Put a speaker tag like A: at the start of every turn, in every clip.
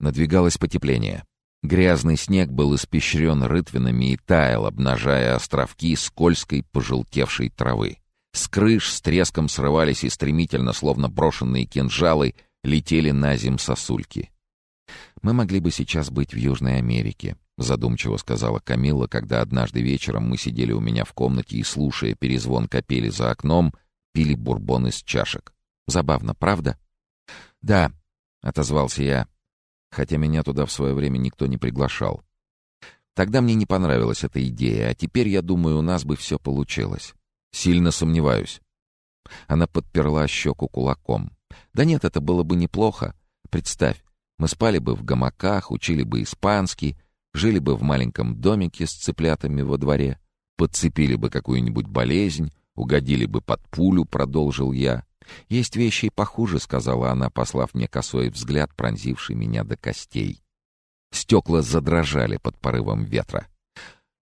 A: Надвигалось потепление. Грязный снег был испещрен рытвинами и таял, обнажая островки скользкой пожелтевшей травы. С крыш с треском срывались и стремительно, словно брошенные кинжалы, летели на зим сосульки. «Мы могли бы сейчас быть в Южной Америке», — задумчиво сказала Камила, когда однажды вечером мы сидели у меня в комнате и, слушая перезвон капели за окном, пили бурбон из чашек. «Забавно, правда?» «Да», — отозвался я, хотя меня туда в свое время никто не приглашал. Тогда мне не понравилась эта идея, а теперь, я думаю, у нас бы все получилось. Сильно сомневаюсь. Она подперла щеку кулаком. Да нет, это было бы неплохо. Представь, мы спали бы в гамаках, учили бы испанский, жили бы в маленьком домике с цыплятами во дворе, подцепили бы какую-нибудь болезнь, угодили бы под пулю, продолжил я. «Есть вещи и похуже», — сказала она, послав мне косой взгляд, пронзивший меня до костей. Стекла задрожали под порывом ветра.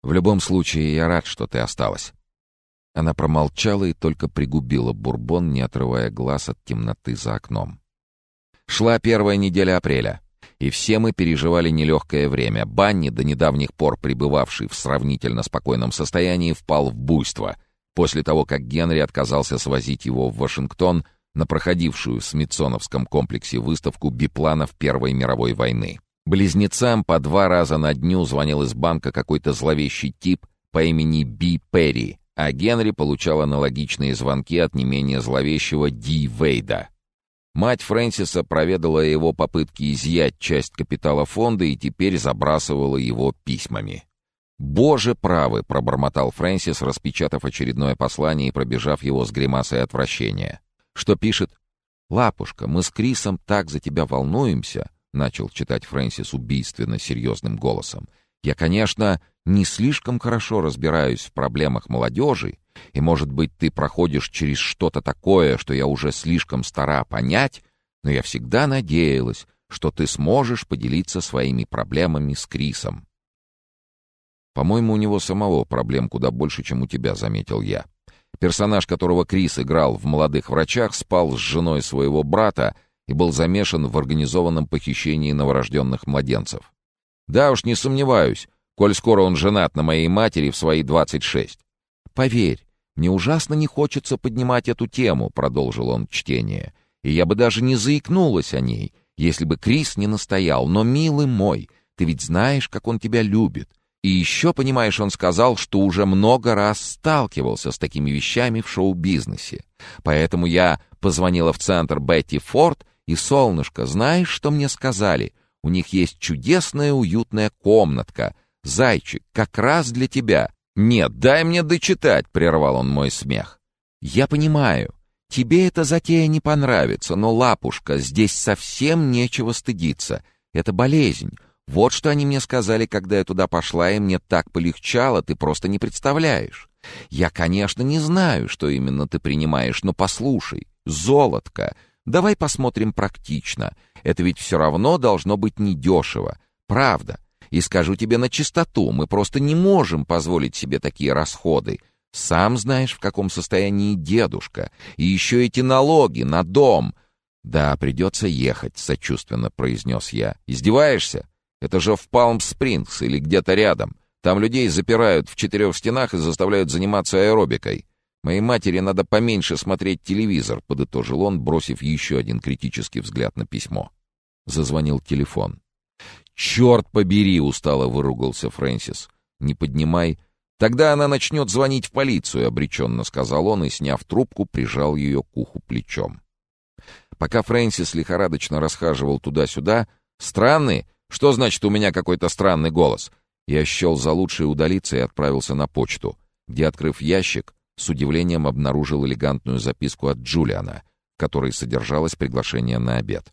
A: «В любом случае, я рад, что ты осталась». Она промолчала и только пригубила бурбон, не отрывая глаз от темноты за окном. Шла первая неделя апреля, и все мы переживали нелегкое время. Банни, до недавних пор пребывавший в сравнительно спокойном состоянии, впал в буйство — после того, как Генри отказался свозить его в Вашингтон на проходившую в Смитсоновском комплексе выставку бипланов Первой мировой войны. Близнецам по два раза на дню звонил из банка какой-то зловещий тип по имени Би Перри, а Генри получал аналогичные звонки от не менее зловещего Ди Вейда. Мать Фрэнсиса проведала его попытки изъять часть капитала фонда и теперь забрасывала его письмами. «Боже правы!» — пробормотал Фрэнсис, распечатав очередное послание и пробежав его с гримасой отвращения. «Что пишет?» «Лапушка, мы с Крисом так за тебя волнуемся!» — начал читать Фрэнсис убийственно серьезным голосом. «Я, конечно, не слишком хорошо разбираюсь в проблемах молодежи, и, может быть, ты проходишь через что-то такое, что я уже слишком стара понять, но я всегда надеялась, что ты сможешь поделиться своими проблемами с Крисом. По-моему, у него самого проблем куда больше, чем у тебя, заметил я. Персонаж, которого Крис играл в «Молодых врачах», спал с женой своего брата и был замешан в организованном похищении новорожденных младенцев. Да уж, не сомневаюсь, коль скоро он женат на моей матери в свои 26. Поверь, мне ужасно не хочется поднимать эту тему, продолжил он чтение. И я бы даже не заикнулась о ней, если бы Крис не настоял. Но, милый мой, ты ведь знаешь, как он тебя любит. И еще, понимаешь, он сказал, что уже много раз сталкивался с такими вещами в шоу-бизнесе. Поэтому я позвонила в центр Бетти Форд, и, солнышко, знаешь, что мне сказали? У них есть чудесная уютная комнатка. Зайчик, как раз для тебя. Нет, дай мне дочитать, прервал он мой смех. Я понимаю, тебе эта затея не понравится, но, лапушка, здесь совсем нечего стыдиться. Это болезнь. Вот что они мне сказали, когда я туда пошла, и мне так полегчало, ты просто не представляешь. Я, конечно, не знаю, что именно ты принимаешь, но послушай, золотко, давай посмотрим практично. Это ведь все равно должно быть недешево. Правда. И скажу тебе на чистоту, мы просто не можем позволить себе такие расходы. Сам знаешь, в каком состоянии дедушка. И еще эти налоги на дом. Да, придется ехать, сочувственно произнес я. Издеваешься? Это же в Палм-Спрингс или где-то рядом. Там людей запирают в четырех стенах и заставляют заниматься аэробикой. Моей матери надо поменьше смотреть телевизор, подытожил он, бросив еще один критический взгляд на письмо. Зазвонил телефон. «Черт побери!» — устало выругался Фрэнсис. «Не поднимай. Тогда она начнет звонить в полицию», — обреченно сказал он и, сняв трубку, прижал ее к уху плечом. Пока Фрэнсис лихорадочно расхаживал туда-сюда, странный, что значит у меня какой-то странный голос? Я счел за лучшее удалиться и отправился на почту, где, открыв ящик, с удивлением обнаружил элегантную записку от Джулиана, в которой содержалось приглашение на обед.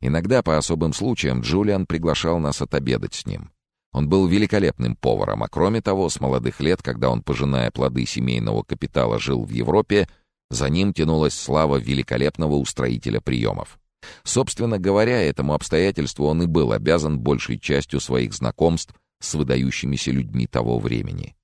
A: Иногда по особым случаям Джулиан приглашал нас отобедать с ним. Он был великолепным поваром, а кроме того, с молодых лет, когда он, пожиная плоды семейного капитала, жил в Европе, за ним тянулась слава великолепного устроителя приемов. Собственно говоря, этому обстоятельству он и был обязан большей частью своих знакомств с выдающимися людьми того времени.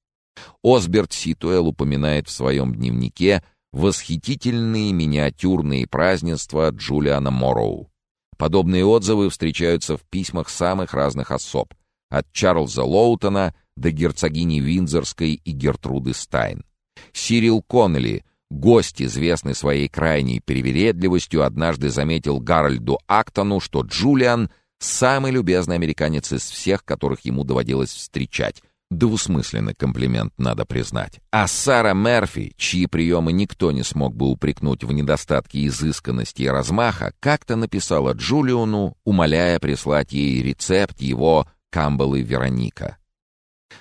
A: Осберт Ситуэл упоминает в своем дневнике восхитительные миниатюрные празднества Джулиана Морроу. Подобные отзывы встречаются в письмах самых разных особ, от Чарльза Лоутона до герцогини Виндзорской и Гертруды Стайн. Сирил Коннелли, гость, известный своей крайней привередливостью, однажды заметил Гарольду Актону, что Джулиан — самый любезный американец из всех, которых ему доводилось встречать, Двусмысленный комплимент, надо признать. А Сара Мерфи, чьи приемы никто не смог бы упрекнуть в недостатке изысканности и размаха, как-то написала Джулиону, умоляя прислать ей рецепт его Камбалы Вероника.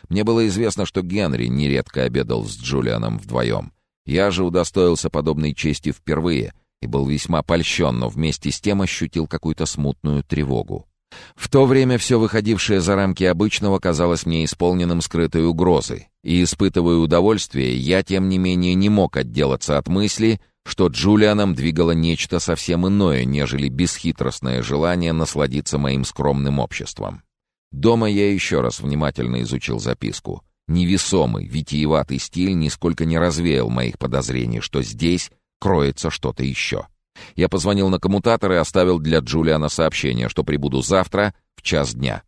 A: Мне было известно, что Генри нередко обедал с Джулианом вдвоем. Я же удостоился подобной чести впервые и был весьма польщен, но вместе с тем ощутил какую-то смутную тревогу. В то время все выходившее за рамки обычного казалось мне исполненным скрытой угрозой, и, испытывая удовольствие, я, тем не менее, не мог отделаться от мысли, что Джулианом двигало нечто совсем иное, нежели бесхитростное желание насладиться моим скромным обществом. Дома я еще раз внимательно изучил записку. Невесомый, витиеватый стиль нисколько не развеял моих подозрений, что здесь кроется что-то еще. Я позвонил на коммутатор и оставил для Джулиана сообщение, что прибуду завтра в час дня.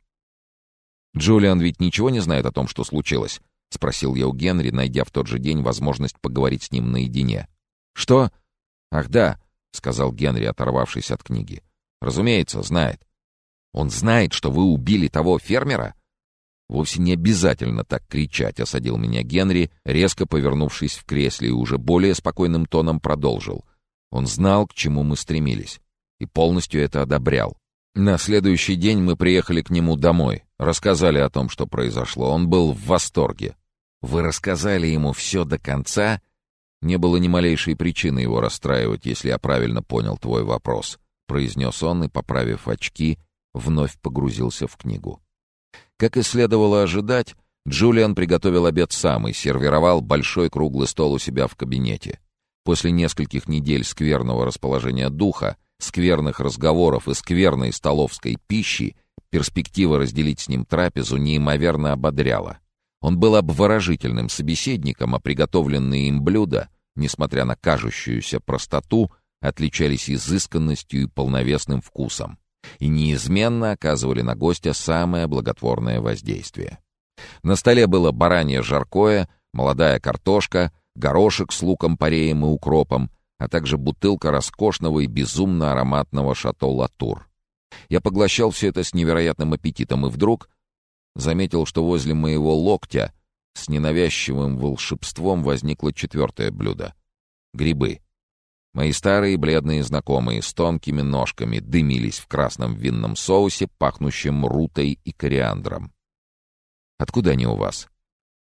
A: «Джулиан ведь ничего не знает о том, что случилось?» — спросил я у Генри, найдя в тот же день возможность поговорить с ним наедине. «Что?» «Ах да», — сказал Генри, оторвавшись от книги. «Разумеется, знает». «Он знает, что вы убили того фермера?» «Вовсе не обязательно так кричать», — осадил меня Генри, резко повернувшись в кресле и уже более спокойным тоном продолжил. Он знал, к чему мы стремились, и полностью это одобрял. На следующий день мы приехали к нему домой, рассказали о том, что произошло. Он был в восторге. Вы рассказали ему все до конца? Не было ни малейшей причины его расстраивать, если я правильно понял твой вопрос, произнес он и, поправив очки, вновь погрузился в книгу. Как и следовало ожидать, Джулиан приготовил обед сам и сервировал большой круглый стол у себя в кабинете. После нескольких недель скверного расположения духа, скверных разговоров и скверной столовской пищи, перспектива разделить с ним трапезу неимоверно ободряла. Он был обворожительным собеседником, а приготовленные им блюда, несмотря на кажущуюся простоту, отличались изысканностью и полновесным вкусом и неизменно оказывали на гостя самое благотворное воздействие. На столе было баранье жаркое, молодая картошка — горошек с луком-пореем и укропом, а также бутылка роскошного и безумно ароматного шато Латур. Я поглощал все это с невероятным аппетитом и вдруг заметил, что возле моего локтя с ненавязчивым волшебством возникло четвертое блюдо — грибы. Мои старые бледные знакомые с тонкими ножками дымились в красном винном соусе, пахнущем рутой и кориандром. «Откуда они у вас?»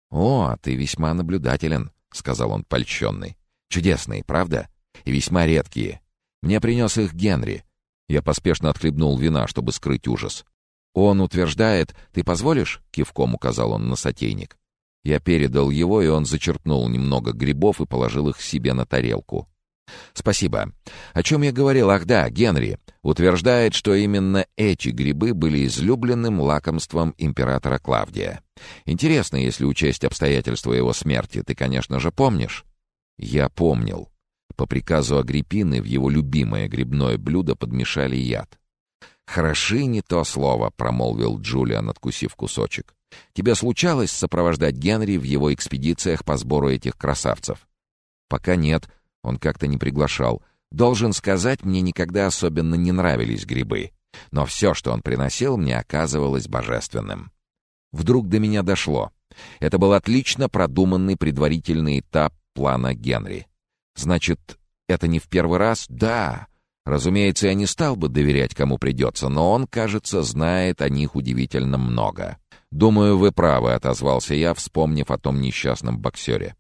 A: «О, ты весьма наблюдателен», — сказал он польщенный. «Чудесные, правда? И весьма редкие. Мне принес их Генри». Я поспешно отхлебнул вина, чтобы скрыть ужас. «Он утверждает... Ты позволишь?» — кивком указал он на сотейник. Я передал его, и он зачерпнул немного грибов и положил их себе на тарелку. «Спасибо. О чем я говорил? Ах да, Генри утверждает, что именно эти грибы были излюбленным лакомством императора Клавдия. Интересно, если учесть обстоятельства его смерти, ты, конечно же, помнишь?» Я помнил. По приказу Агриппины в его любимое грибное блюдо подмешали яд. «Хороши не то слово», — промолвил Джулиан, откусив кусочек. «Тебе случалось сопровождать Генри в его экспедициях по сбору этих красавцев?» «Пока нет», он как-то не приглашал. Должен сказать, мне никогда особенно не нравились грибы. Но все, что он приносил, мне оказывалось божественным. Вдруг до меня дошло. Это был отлично продуманный предварительный этап плана Генри. Значит, это не в первый раз? Да. Разумеется, я не стал бы доверять, кому придется, но он, кажется, знает о них удивительно много. «Думаю, вы правы», — отозвался я, вспомнив о том несчастном боксере.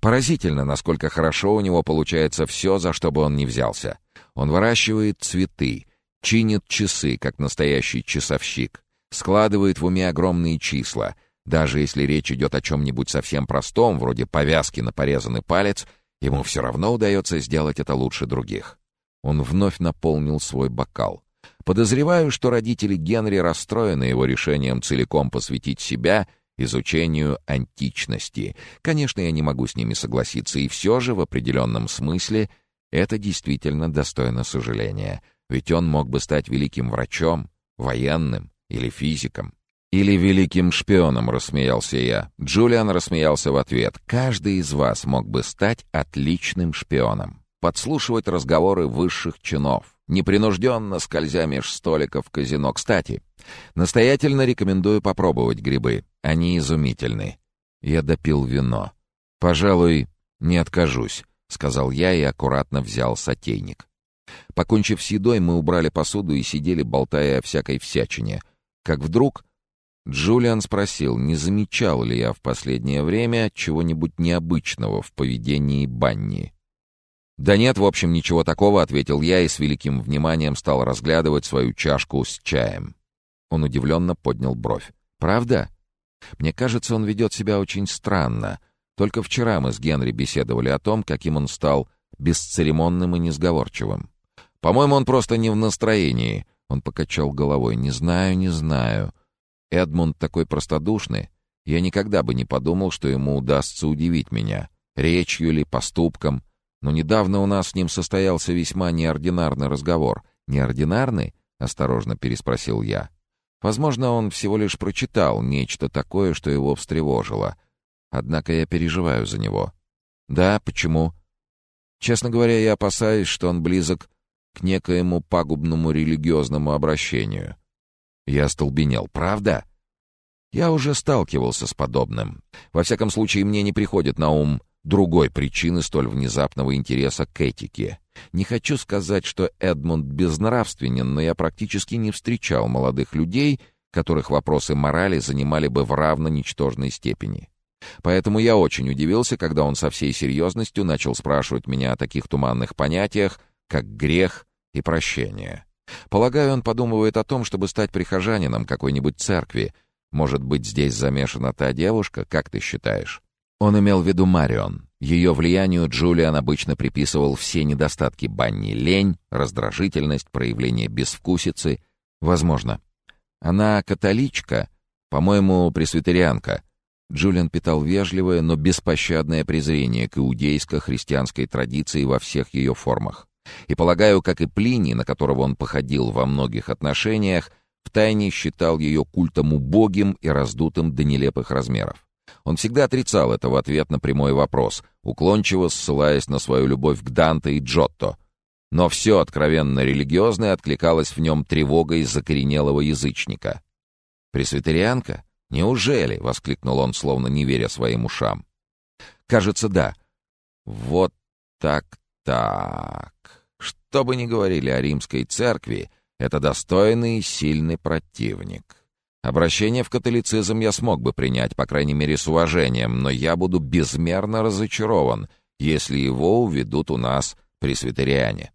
A: Поразительно, насколько хорошо у него получается все, за что бы он ни взялся. Он выращивает цветы, чинит часы, как настоящий часовщик, складывает в уме огромные числа. Даже если речь идет о чем-нибудь совсем простом, вроде повязки на порезанный палец, ему все равно удается сделать это лучше других. Он вновь наполнил свой бокал. Подозреваю, что родители Генри расстроены его решением целиком посвятить себя изучению античности. Конечно, я не могу с ними согласиться, и все же в определенном смысле это действительно достойно сожаления. Ведь он мог бы стать великим врачом, военным или физиком. «Или великим шпионом», — рассмеялся я. Джулиан рассмеялся в ответ. «Каждый из вас мог бы стать отличным шпионом. Подслушивать разговоры высших чинов, непринужденно скользя меж столиков казино. Кстати, настоятельно рекомендую попробовать грибы. Они изумительны». Я допил вино. «Пожалуй, не откажусь», — сказал я и аккуратно взял сотейник. Покончив с едой, мы убрали посуду и сидели, болтая о всякой всячине. Как вдруг Джулиан спросил, не замечал ли я в последнее время чего-нибудь необычного в поведении Банни. «Да нет, в общем, ничего такого», — ответил я и с великим вниманием стал разглядывать свою чашку с чаем. Он удивленно поднял бровь. «Правда? Мне кажется, он ведет себя очень странно. Только вчера мы с Генри беседовали о том, каким он стал бесцеремонным и несговорчивым. По-моему, он просто не в настроении». Он покачал головой. «Не знаю, не знаю. Эдмунд такой простодушный. Я никогда бы не подумал, что ему удастся удивить меня. Речью или поступком. Но недавно у нас с ним состоялся весьма неординарный разговор. «Неординарный?» — осторожно переспросил я. Возможно, он всего лишь прочитал нечто такое, что его встревожило. Однако я переживаю за него. Да, почему? Честно говоря, я опасаюсь, что он близок к некоему пагубному религиозному обращению. Я остолбенел. «Правда?» Я уже сталкивался с подобным. Во всяком случае, мне не приходит на ум другой причины столь внезапного интереса к этике. Не хочу сказать, что Эдмунд безнравственен, но я практически не встречал молодых людей, которых вопросы морали занимали бы в равно ничтожной степени. Поэтому я очень удивился, когда он со всей серьезностью начал спрашивать меня о таких туманных понятиях, как грех и прощение. Полагаю, он подумывает о том, чтобы стать прихожанином какой-нибудь церкви. Может быть, здесь замешана та девушка, как ты считаешь? Он имел в виду Марион. Ее влиянию Джулиан обычно приписывал все недостатки Банни — лень, раздражительность, проявление безвкусицы. Возможно. Она католичка, по-моему, пресвитерианка. Джулиан питал вежливое, но беспощадное презрение к иудейско-христианской традиции во всех ее формах. И, полагаю, как и Плиний, на которого он походил во многих отношениях, втайне считал ее культом убогим и раздутым до нелепых размеров. Он всегда отрицал это в ответ на прямой вопрос, уклончиво ссылаясь на свою любовь к Данте и Джотто. Но все откровенно религиозное откликалось в нем тревогой закоренелого язычника. «Пресвитерианка? Неужели?» — воскликнул он, словно не веря своим ушам. «Кажется, да». «Вот так-так...» Что бы ни говорили о римской церкви, это достойный и сильный противник. Обращение в католицизм я смог бы принять, по крайней мере, с уважением, но я буду безмерно разочарован, если его уведут у нас пресвитериане.